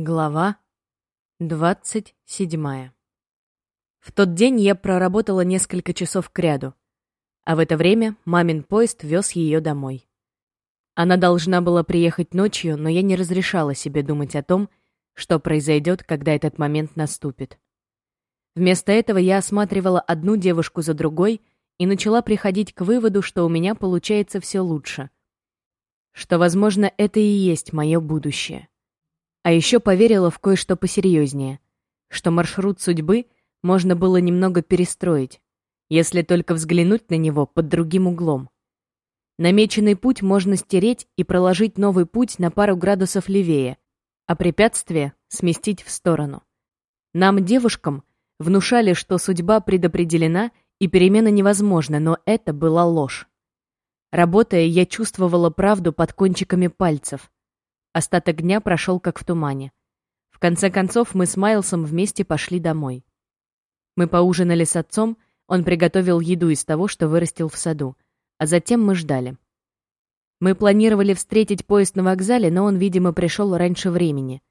Глава двадцать седьмая. В тот день я проработала несколько часов кряду, а в это время мамин поезд вез ее домой. Она должна была приехать ночью, но я не разрешала себе думать о том, что произойдет, когда этот момент наступит. Вместо этого я осматривала одну девушку за другой и начала приходить к выводу, что у меня получается все лучше. Что, возможно, это и есть мое будущее. А еще поверила в кое-что посерьезнее, что маршрут судьбы можно было немного перестроить, если только взглянуть на него под другим углом. Намеченный путь можно стереть и проложить новый путь на пару градусов левее, а препятствие сместить в сторону. Нам, девушкам, внушали, что судьба предопределена и перемена невозможна, но это была ложь. Работая, я чувствовала правду под кончиками пальцев. Остаток дня прошел как в тумане. В конце концов, мы с Майлсом вместе пошли домой. Мы поужинали с отцом, он приготовил еду из того, что вырастил в саду, а затем мы ждали. Мы планировали встретить поезд на вокзале, но он, видимо, пришел раньше времени.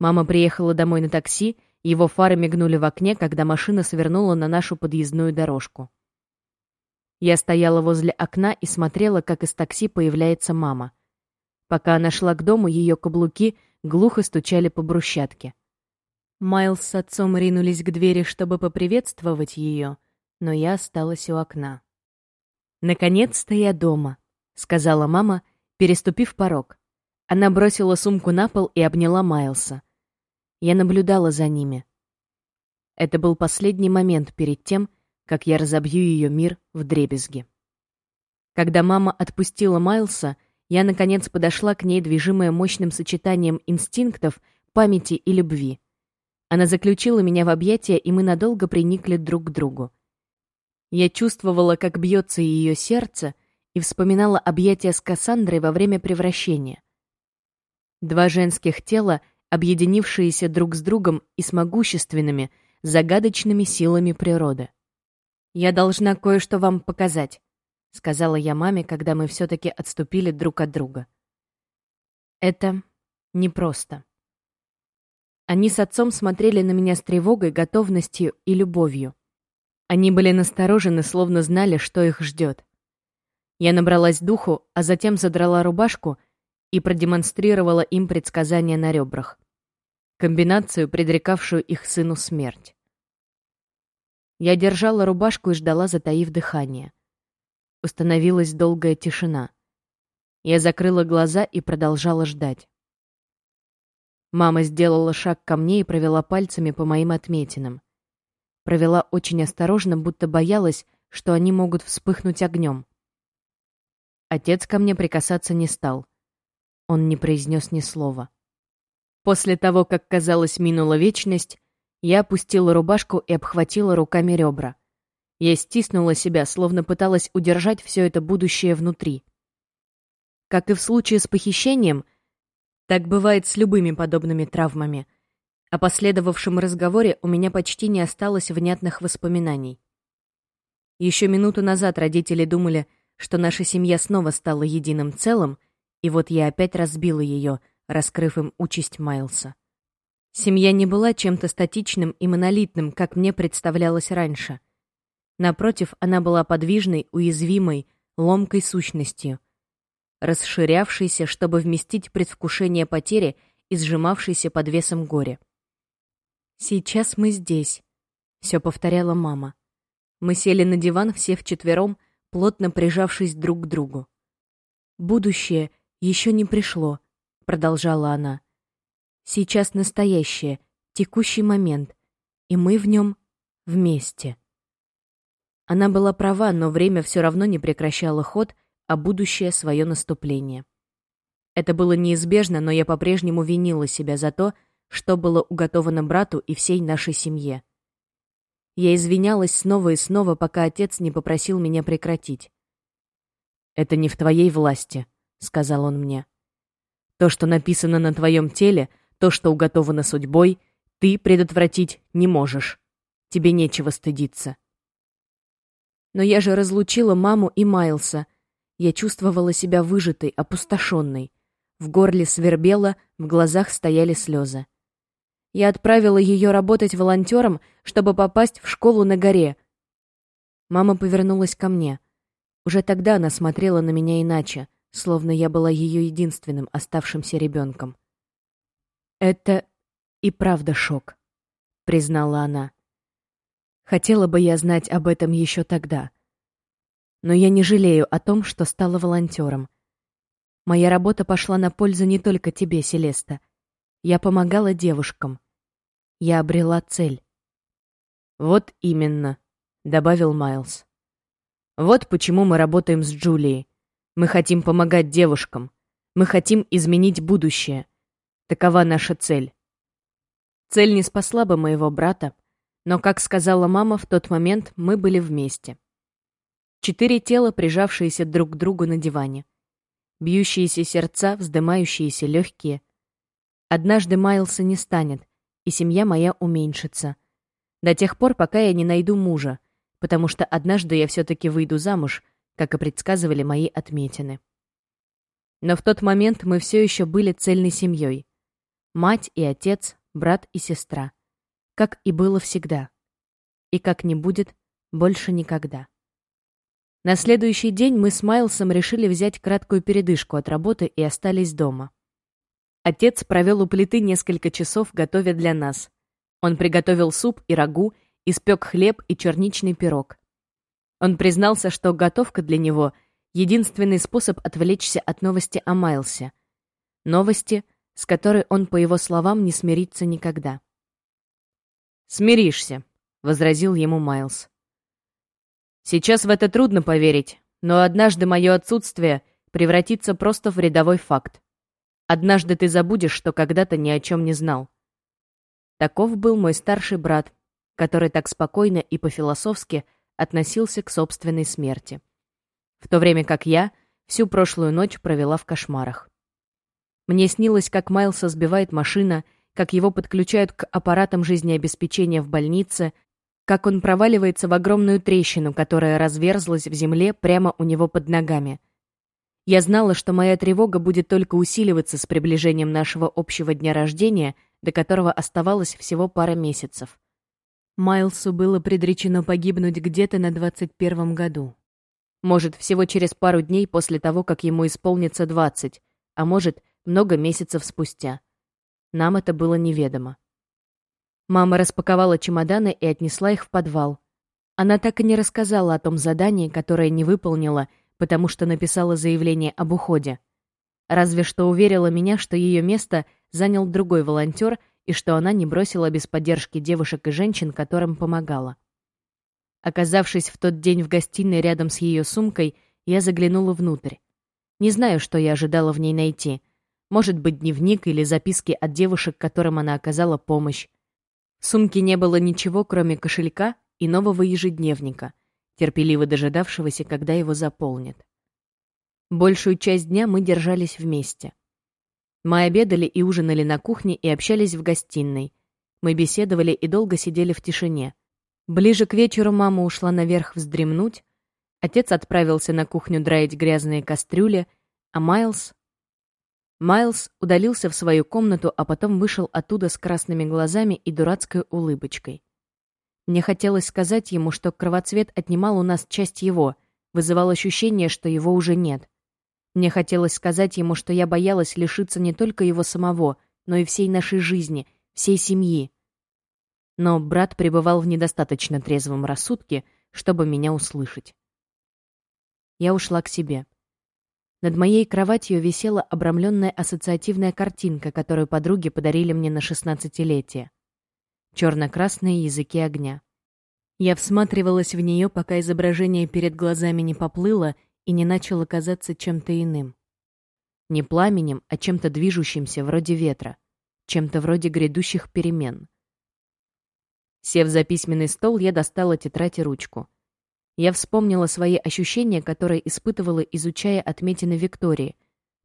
Мама приехала домой на такси, его фары мигнули в окне, когда машина свернула на нашу подъездную дорожку. Я стояла возле окна и смотрела, как из такси появляется мама. Пока она шла к дому, ее каблуки глухо стучали по брусчатке. Майлз с отцом ринулись к двери, чтобы поприветствовать ее, но я осталась у окна. «Наконец-то я дома», — сказала мама, переступив порог. Она бросила сумку на пол и обняла Майлса. Я наблюдала за ними. Это был последний момент перед тем, как я разобью ее мир в дребезги. Когда мама отпустила Майлса, я, наконец, подошла к ней, движимая мощным сочетанием инстинктов, памяти и любви. Она заключила меня в объятия, и мы надолго приникли друг к другу. Я чувствовала, как бьется ее сердце, и вспоминала объятия с Кассандрой во время превращения. Два женских тела, объединившиеся друг с другом и с могущественными, загадочными силами природы. «Я должна кое-что вам показать», — сказала я маме, когда мы все-таки отступили друг от друга. «Это непросто». Они с отцом смотрели на меня с тревогой, готовностью и любовью. Они были насторожены, словно знали, что их ждет. Я набралась духу, а затем задрала рубашку и продемонстрировала им предсказание на ребрах. Комбинацию, предрекавшую их сыну смерть. Я держала рубашку и ждала, затаив дыхание. Установилась долгая тишина. Я закрыла глаза и продолжала ждать. Мама сделала шаг ко мне и провела пальцами по моим отметинам. Провела очень осторожно, будто боялась, что они могут вспыхнуть огнем. Отец ко мне прикасаться не стал. Он не произнес ни слова. После того, как, казалось, минула вечность, я опустила рубашку и обхватила руками ребра. Я стиснула себя, словно пыталась удержать все это будущее внутри. Как и в случае с похищением, так бывает с любыми подобными травмами. О последовавшем разговоре у меня почти не осталось внятных воспоминаний. Еще минуту назад родители думали, что наша семья снова стала единым целым, и вот я опять разбила ее, раскрыв им участь Майлса. Семья не была чем-то статичным и монолитным, как мне представлялось раньше — Напротив, она была подвижной, уязвимой, ломкой сущностью, расширявшейся, чтобы вместить предвкушение потери и сжимавшейся под весом горя. «Сейчас мы здесь», — все повторяла мама. Мы сели на диван все вчетвером, плотно прижавшись друг к другу. «Будущее еще не пришло», — продолжала она. «Сейчас настоящее, текущий момент, и мы в нем вместе». Она была права, но время все равно не прекращало ход, а будущее — свое наступление. Это было неизбежно, но я по-прежнему винила себя за то, что было уготовано брату и всей нашей семье. Я извинялась снова и снова, пока отец не попросил меня прекратить. «Это не в твоей власти», — сказал он мне. «То, что написано на твоем теле, то, что уготовано судьбой, ты предотвратить не можешь. Тебе нечего стыдиться. Но я же разлучила маму и Майлса. Я чувствовала себя выжатой, опустошенной. В горле свербело, в глазах стояли слезы. Я отправила ее работать волонтером, чтобы попасть в школу на горе. Мама повернулась ко мне. Уже тогда она смотрела на меня иначе, словно я была ее единственным оставшимся ребенком. «Это и правда шок», — признала она. Хотела бы я знать об этом еще тогда. Но я не жалею о том, что стала волонтером. Моя работа пошла на пользу не только тебе, Селеста. Я помогала девушкам. Я обрела цель. «Вот именно», — добавил Майлз. «Вот почему мы работаем с Джулией. Мы хотим помогать девушкам. Мы хотим изменить будущее. Такова наша цель». Цель не спасла бы моего брата, но, как сказала мама, в тот момент мы были вместе. Четыре тела, прижавшиеся друг к другу на диване. Бьющиеся сердца, вздымающиеся легкие. Однажды Майлса не станет, и семья моя уменьшится. До тех пор, пока я не найду мужа, потому что однажды я все-таки выйду замуж, как и предсказывали мои отметины. Но в тот момент мы все еще были цельной семьей. Мать и отец, брат и сестра как и было всегда. И как не будет больше никогда. На следующий день мы с Майлсом решили взять краткую передышку от работы и остались дома. Отец провел у плиты несколько часов, готовя для нас. Он приготовил суп и рагу, испек хлеб и черничный пирог. Он признался, что готовка для него — единственный способ отвлечься от новости о Майлсе. Новости, с которой он, по его словам, не смирится никогда. «Смиришься», — возразил ему Майлз. «Сейчас в это трудно поверить, но однажды мое отсутствие превратится просто в рядовой факт. Однажды ты забудешь, что когда-то ни о чем не знал». Таков был мой старший брат, который так спокойно и по-философски относился к собственной смерти. В то время как я всю прошлую ночь провела в кошмарах. Мне снилось, как Майлса сбивает машина — как его подключают к аппаратам жизнеобеспечения в больнице, как он проваливается в огромную трещину, которая разверзлась в земле прямо у него под ногами. Я знала, что моя тревога будет только усиливаться с приближением нашего общего дня рождения, до которого оставалось всего пара месяцев. Майлсу было предречено погибнуть где-то на 21 году. Может, всего через пару дней после того, как ему исполнится 20, а может, много месяцев спустя. Нам это было неведомо. Мама распаковала чемоданы и отнесла их в подвал. Она так и не рассказала о том задании, которое не выполнила, потому что написала заявление об уходе. Разве что уверила меня, что ее место занял другой волонтер и что она не бросила без поддержки девушек и женщин, которым помогала. Оказавшись в тот день в гостиной рядом с ее сумкой, я заглянула внутрь. Не знаю, что я ожидала в ней найти. Может быть, дневник или записки от девушек, которым она оказала помощь. В сумке не было ничего, кроме кошелька и нового ежедневника, терпеливо дожидавшегося, когда его заполнят. Большую часть дня мы держались вместе. Мы обедали и ужинали на кухне и общались в гостиной. Мы беседовали и долго сидели в тишине. Ближе к вечеру мама ушла наверх вздремнуть, отец отправился на кухню драить грязные кастрюли, а Майлз Майлз удалился в свою комнату, а потом вышел оттуда с красными глазами и дурацкой улыбочкой. Мне хотелось сказать ему, что кровоцвет отнимал у нас часть его, вызывал ощущение, что его уже нет. Мне хотелось сказать ему, что я боялась лишиться не только его самого, но и всей нашей жизни, всей семьи. Но брат пребывал в недостаточно трезвом рассудке, чтобы меня услышать. Я ушла к себе. Над моей кроватью висела обрамленная ассоциативная картинка, которую подруги подарили мне на шестнадцатилетие. Черно-красные языки огня. Я всматривалась в нее, пока изображение перед глазами не поплыло и не начало казаться чем-то иным. Не пламенем, а чем-то движущимся, вроде ветра, чем-то вроде грядущих перемен. Сев за письменный стол, я достала тетрадь и ручку. Я вспомнила свои ощущения, которые испытывала, изучая отметины Виктории.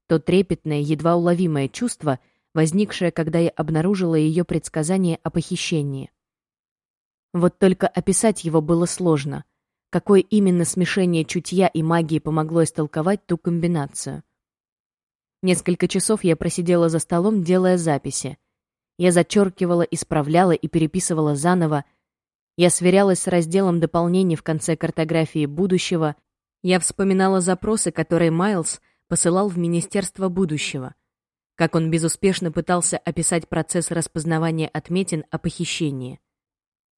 То трепетное, едва уловимое чувство, возникшее, когда я обнаружила ее предсказание о похищении. Вот только описать его было сложно. Какое именно смешение чутья и магии помогло истолковать ту комбинацию? Несколько часов я просидела за столом, делая записи. Я зачеркивала, исправляла и переписывала заново. Я сверялась с разделом дополнений в конце картографии будущего. Я вспоминала запросы, которые Майлз посылал в Министерство будущего. Как он безуспешно пытался описать процесс распознавания отметин о похищении.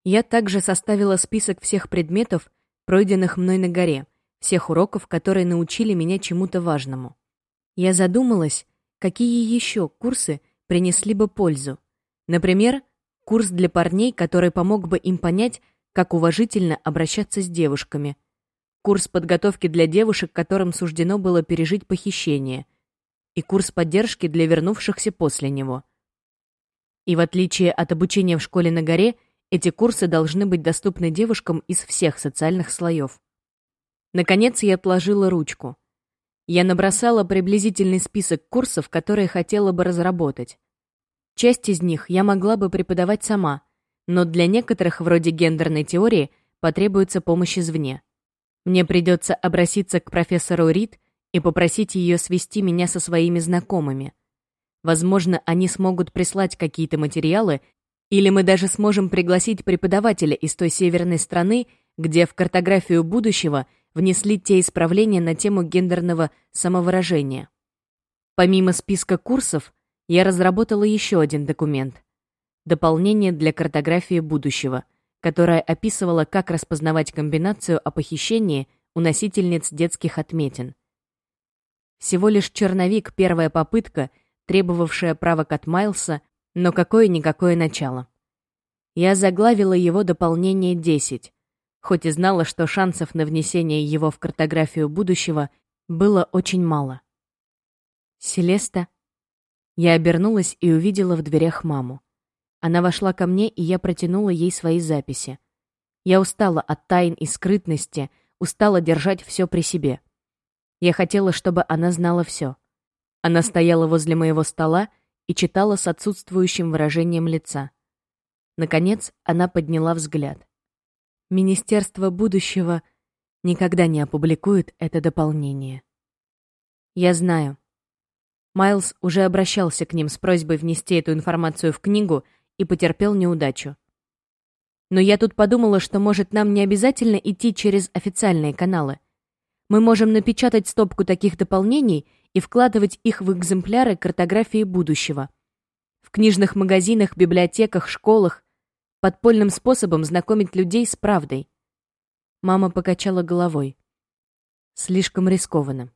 Я также составила список всех предметов, пройденных мной на горе, всех уроков, которые научили меня чему-то важному. Я задумалась, какие еще курсы принесли бы пользу. Например, курс для парней, который помог бы им понять, как уважительно обращаться с девушками. Курс подготовки для девушек, которым суждено было пережить похищение. И курс поддержки для вернувшихся после него. И в отличие от обучения в школе на горе, эти курсы должны быть доступны девушкам из всех социальных слоев. Наконец я отложила ручку. Я набросала приблизительный список курсов, которые хотела бы разработать. Часть из них я могла бы преподавать сама, но для некоторых, вроде гендерной теории, потребуется помощь извне. Мне придется обратиться к профессору Рид и попросить ее свести меня со своими знакомыми. Возможно, они смогут прислать какие-то материалы, или мы даже сможем пригласить преподавателя из той северной страны, где в картографию будущего – внесли те исправления на тему гендерного самовыражения. Помимо списка курсов, я разработала еще один документ — дополнение для картографии будущего, которое описывало, как распознавать комбинацию о похищении у носительниц детских отметин. Всего лишь черновик, первая попытка, требовавшая правок от Майлса, но какое-никакое начало. Я заглавила его дополнение 10, хоть и знала, что шансов на внесение его в картографию будущего было очень мало. «Селеста?» Я обернулась и увидела в дверях маму. Она вошла ко мне, и я протянула ей свои записи. Я устала от тайн и скрытности, устала держать все при себе. Я хотела, чтобы она знала все. Она стояла возле моего стола и читала с отсутствующим выражением лица. Наконец, она подняла взгляд. Министерство будущего никогда не опубликует это дополнение. Я знаю. Майлз уже обращался к ним с просьбой внести эту информацию в книгу и потерпел неудачу. Но я тут подумала, что, может, нам не обязательно идти через официальные каналы. Мы можем напечатать стопку таких дополнений и вкладывать их в экземпляры картографии будущего. В книжных магазинах, библиотеках, школах, подпольным способом знакомить людей с правдой. Мама покачала головой. Слишком рискованно.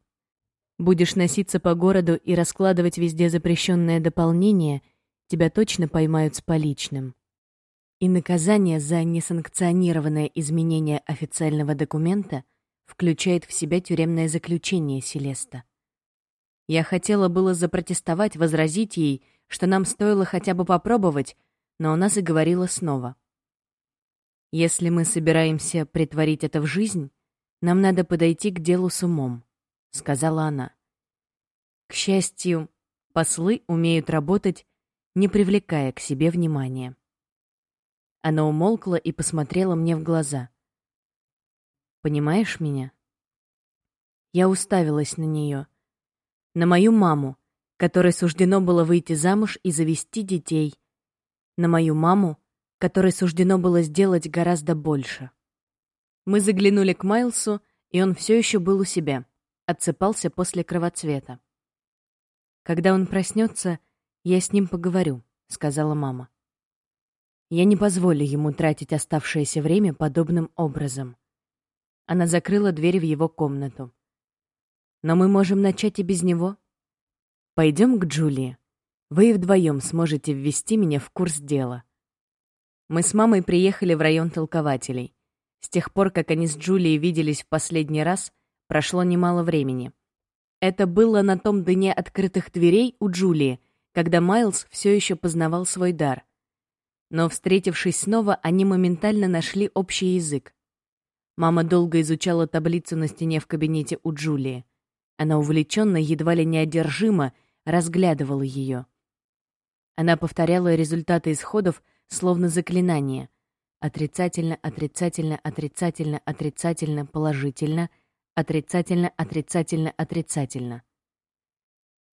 Будешь носиться по городу и раскладывать везде запрещенное дополнение, тебя точно поймают с поличным. И наказание за несанкционированное изменение официального документа включает в себя тюремное заключение Селеста. Я хотела было запротестовать, возразить ей, что нам стоило хотя бы попробовать, но она заговорила снова. «Если мы собираемся притворить это в жизнь, нам надо подойти к делу с умом», — сказала она. К счастью, послы умеют работать, не привлекая к себе внимания. Она умолкла и посмотрела мне в глаза. «Понимаешь меня?» Я уставилась на нее. На мою маму, которой суждено было выйти замуж и завести детей, на мою маму, которой суждено было сделать гораздо больше. Мы заглянули к Майлсу, и он все еще был у себя, отсыпался после кровоцвета. «Когда он проснется, я с ним поговорю», — сказала мама. «Я не позволю ему тратить оставшееся время подобным образом». Она закрыла дверь в его комнату. «Но мы можем начать и без него. Пойдем к Джулии. Вы и вдвоем сможете ввести меня в курс дела. Мы с мамой приехали в район толкователей. С тех пор, как они с Джулией виделись в последний раз, прошло немало времени. Это было на том дне открытых дверей у Джулии, когда Майлз все еще познавал свой дар. Но, встретившись снова, они моментально нашли общий язык. Мама долго изучала таблицу на стене в кабинете у Джулии. Она увлеченно, едва ли неодержимо, разглядывала ее. Она повторяла результаты исходов, словно заклинание. Отрицательно, отрицательно, отрицательно, отрицательно, положительно, отрицательно, отрицательно, отрицательно.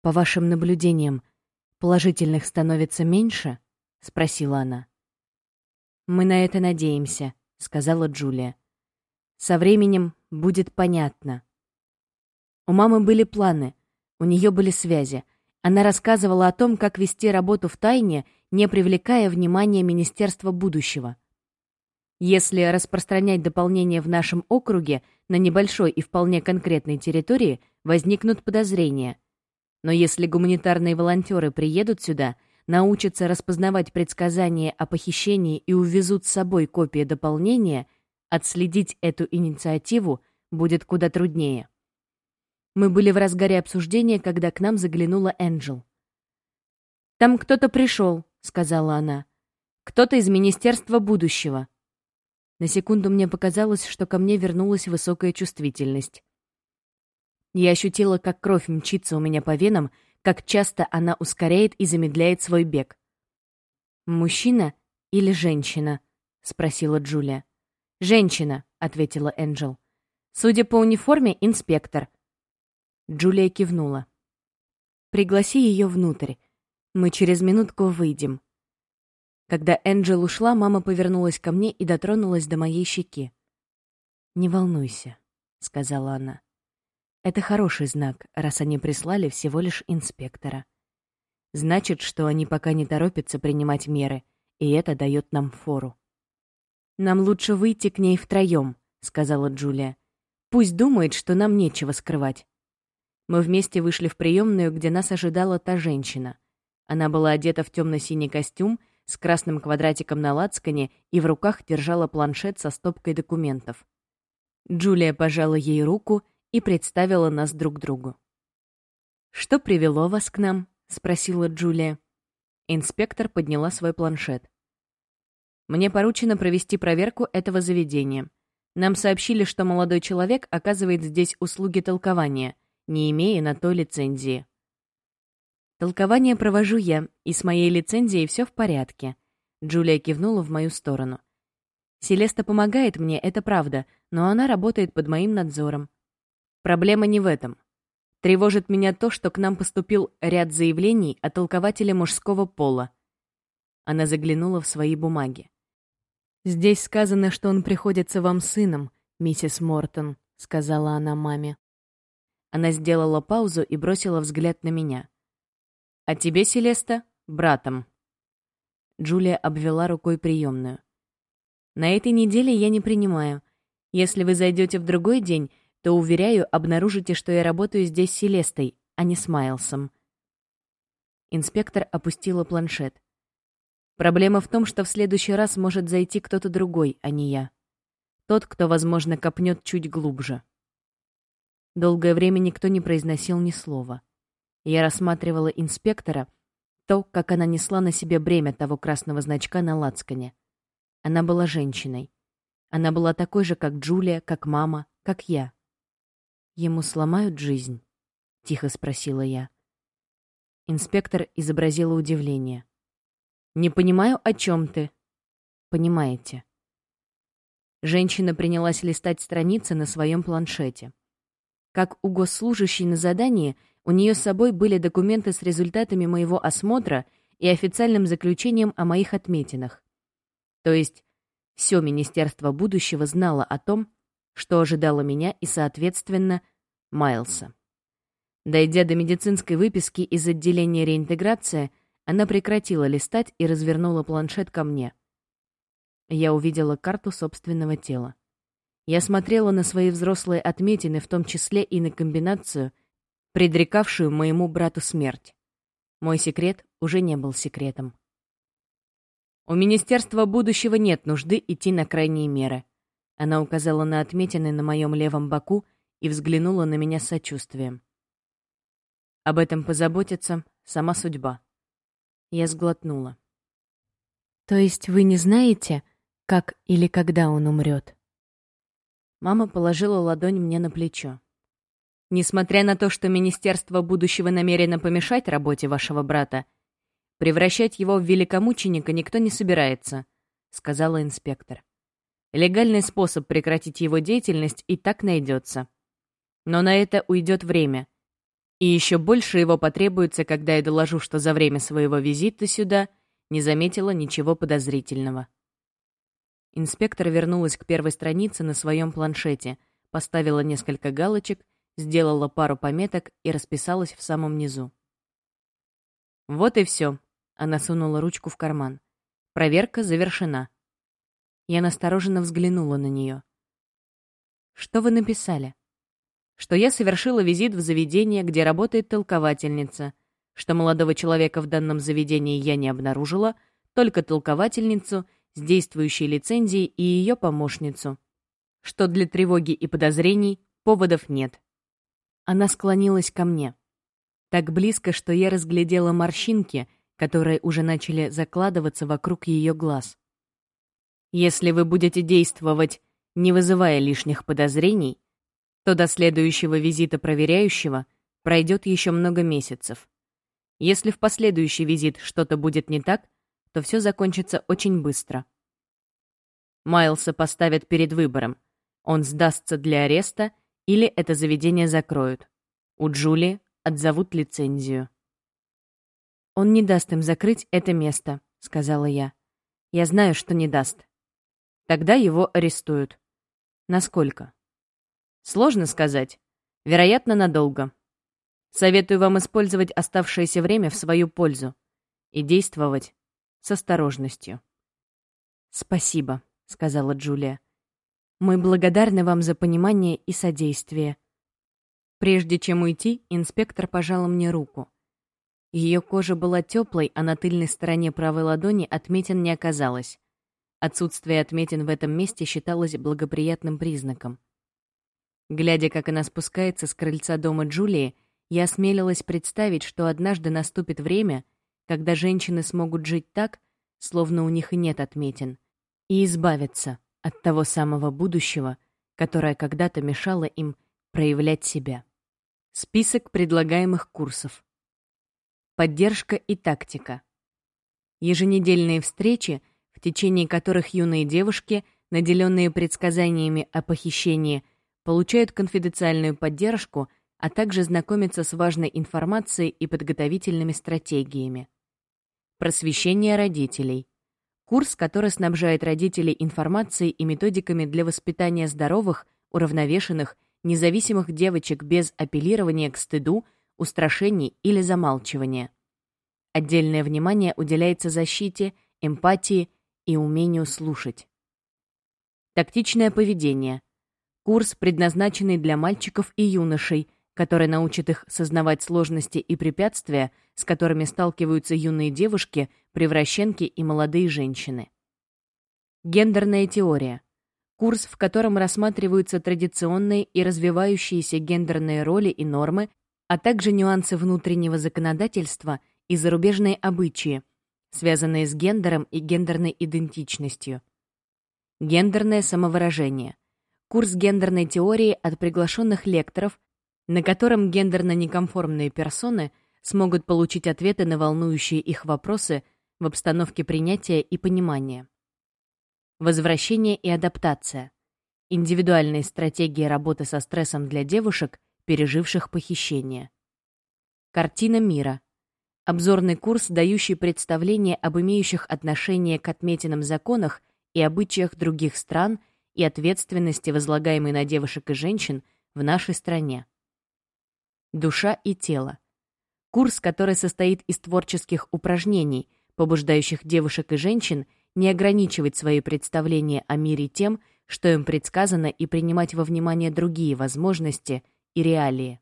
По вашим наблюдениям, положительных становится меньше? спросила она. Мы на это надеемся, сказала Джулия. Со временем будет понятно. У мамы были планы, у нее были связи. Она рассказывала о том, как вести работу в тайне, не привлекая внимания Министерства будущего. Если распространять дополнение в нашем округе на небольшой и вполне конкретной территории, возникнут подозрения. Но если гуманитарные волонтеры приедут сюда, научатся распознавать предсказания о похищении и увезут с собой копии дополнения, отследить эту инициативу будет куда труднее. Мы были в разгаре обсуждения, когда к нам заглянула Энджел. «Там кто-то пришел», — сказала она. «Кто-то из Министерства будущего». На секунду мне показалось, что ко мне вернулась высокая чувствительность. Я ощутила, как кровь мчится у меня по венам, как часто она ускоряет и замедляет свой бег. «Мужчина или женщина?» — спросила Джулия. «Женщина», — ответила Энджел. «Судя по униформе, инспектор». Джулия кивнула. «Пригласи ее внутрь. Мы через минутку выйдем». Когда Энджел ушла, мама повернулась ко мне и дотронулась до моей щеки. «Не волнуйся», — сказала она. «Это хороший знак, раз они прислали всего лишь инспектора. Значит, что они пока не торопятся принимать меры, и это дает нам фору». «Нам лучше выйти к ней втроем», — сказала Джулия. «Пусть думает, что нам нечего скрывать». Мы вместе вышли в приемную, где нас ожидала та женщина. Она была одета в темно-синий костюм — с красным квадратиком на лацкане и в руках держала планшет со стопкой документов. Джулия пожала ей руку и представила нас друг другу. «Что привело вас к нам?» — спросила Джулия. Инспектор подняла свой планшет. «Мне поручено провести проверку этого заведения. Нам сообщили, что молодой человек оказывает здесь услуги толкования, не имея на то лицензии. Толкование провожу я, и с моей лицензией все в порядке. Джулия кивнула в мою сторону. Селеста помогает мне, это правда, но она работает под моим надзором. Проблема не в этом. Тревожит меня то, что к нам поступил ряд заявлений о толкователе мужского пола. Она заглянула в свои бумаги. «Здесь сказано, что он приходится вам сыном, миссис Мортон», — сказала она маме. Она сделала паузу и бросила взгляд на меня. А тебе, Селеста, братом. Джулия обвела рукой приемную. На этой неделе я не принимаю. Если вы зайдете в другой день, то, уверяю, обнаружите, что я работаю здесь с Селестой, а не с Майлсом. Инспектор опустила планшет. Проблема в том, что в следующий раз может зайти кто-то другой, а не я. Тот, кто, возможно, копнет чуть глубже. Долгое время никто не произносил ни слова. Я рассматривала инспектора, то, как она несла на себе бремя того красного значка на лацкане. Она была женщиной. Она была такой же, как Джулия, как мама, как я. «Ему сломают жизнь?» — тихо спросила я. Инспектор изобразила удивление. «Не понимаю, о чем ты?» «Понимаете». Женщина принялась листать страницы на своем планшете. Как у госслужащей на задании — у нее с собой были документы с результатами моего осмотра и официальным заключением о моих отметинах. То есть все Министерство будущего знало о том, что ожидало меня и, соответственно, Майлса. Дойдя до медицинской выписки из отделения реинтеграции, она прекратила листать и развернула планшет ко мне. Я увидела карту собственного тела. Я смотрела на свои взрослые отметины, в том числе и на комбинацию — предрекавшую моему брату смерть. Мой секрет уже не был секретом. У Министерства будущего нет нужды идти на крайние меры. Она указала на отметины на моем левом боку и взглянула на меня с сочувствием. Об этом позаботится сама судьба. Я сглотнула. То есть вы не знаете, как или когда он умрет? Мама положила ладонь мне на плечо. Несмотря на то, что Министерство будущего намерено помешать работе вашего брата, превращать его в великомученика никто не собирается, сказала инспектор. Легальный способ прекратить его деятельность и так найдется. Но на это уйдет время. И еще больше его потребуется, когда я доложу, что за время своего визита сюда Не заметила ничего подозрительного. Инспектор вернулась к первой странице на своем планшете, поставила несколько галочек, сделала пару пометок и расписалась в самом низу. «Вот и все», — она сунула ручку в карман. «Проверка завершена». Я настороженно взглянула на нее. «Что вы написали?» «Что я совершила визит в заведение, где работает толковательница, что молодого человека в данном заведении я не обнаружила, только толковательницу — с действующей лицензией и ее помощницу, что для тревоги и подозрений поводов нет. Она склонилась ко мне. Так близко, что я разглядела морщинки, которые уже начали закладываться вокруг ее глаз. Если вы будете действовать, не вызывая лишних подозрений, то до следующего визита проверяющего пройдет еще много месяцев. Если в последующий визит что-то будет не так, то все закончится очень быстро. Майлса поставят перед выбором. Он сдастся для ареста или это заведение закроют. У Джули отзовут лицензию. «Он не даст им закрыть это место», — сказала я. «Я знаю, что не даст. Тогда его арестуют. Насколько?» «Сложно сказать. Вероятно, надолго. Советую вам использовать оставшееся время в свою пользу и действовать с осторожностью. «Спасибо», — сказала Джулия. «Мы благодарны вам за понимание и содействие». Прежде чем уйти, инспектор пожала мне руку. Ее кожа была теплой, а на тыльной стороне правой ладони отметин не оказалось. Отсутствие отметин в этом месте считалось благоприятным признаком. Глядя, как она спускается с крыльца дома Джулии, я осмелилась представить, что однажды наступит время, когда женщины смогут жить так, словно у них и нет отметин, и избавиться от того самого будущего, которое когда-то мешало им проявлять себя. Список предлагаемых курсов. Поддержка и тактика. Еженедельные встречи, в течение которых юные девушки, наделенные предсказаниями о похищении, получают конфиденциальную поддержку, а также знакомятся с важной информацией и подготовительными стратегиями. Просвещение родителей. Курс, который снабжает родителей информацией и методиками для воспитания здоровых, уравновешенных, независимых девочек без апеллирования к стыду, устрашений или замалчивания. Отдельное внимание уделяется защите, эмпатии и умению слушать. Тактичное поведение. Курс, предназначенный для мальчиков и юношей – который научит их сознавать сложности и препятствия, с которыми сталкиваются юные девушки, превращенки и молодые женщины. Гендерная теория. Курс, в котором рассматриваются традиционные и развивающиеся гендерные роли и нормы, а также нюансы внутреннего законодательства и зарубежные обычаи, связанные с гендером и гендерной идентичностью. Гендерное самовыражение. Курс гендерной теории от приглашенных лекторов, на котором гендерно неконформные персоны смогут получить ответы на волнующие их вопросы в обстановке принятия и понимания. Возвращение и адаптация. Индивидуальные стратегии работы со стрессом для девушек, переживших похищение. Картина мира. Обзорный курс, дающий представление об имеющих отношение к отметенным законах и обычаях других стран и ответственности, возлагаемой на девушек и женщин в нашей стране. Душа и тело. Курс, который состоит из творческих упражнений, побуждающих девушек и женщин не ограничивать свои представления о мире тем, что им предсказано, и принимать во внимание другие возможности и реалии.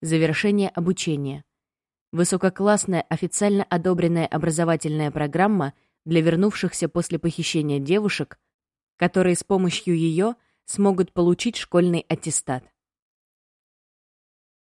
Завершение обучения. Высококлассная официально одобренная образовательная программа для вернувшихся после похищения девушек, которые с помощью ее смогут получить школьный аттестат.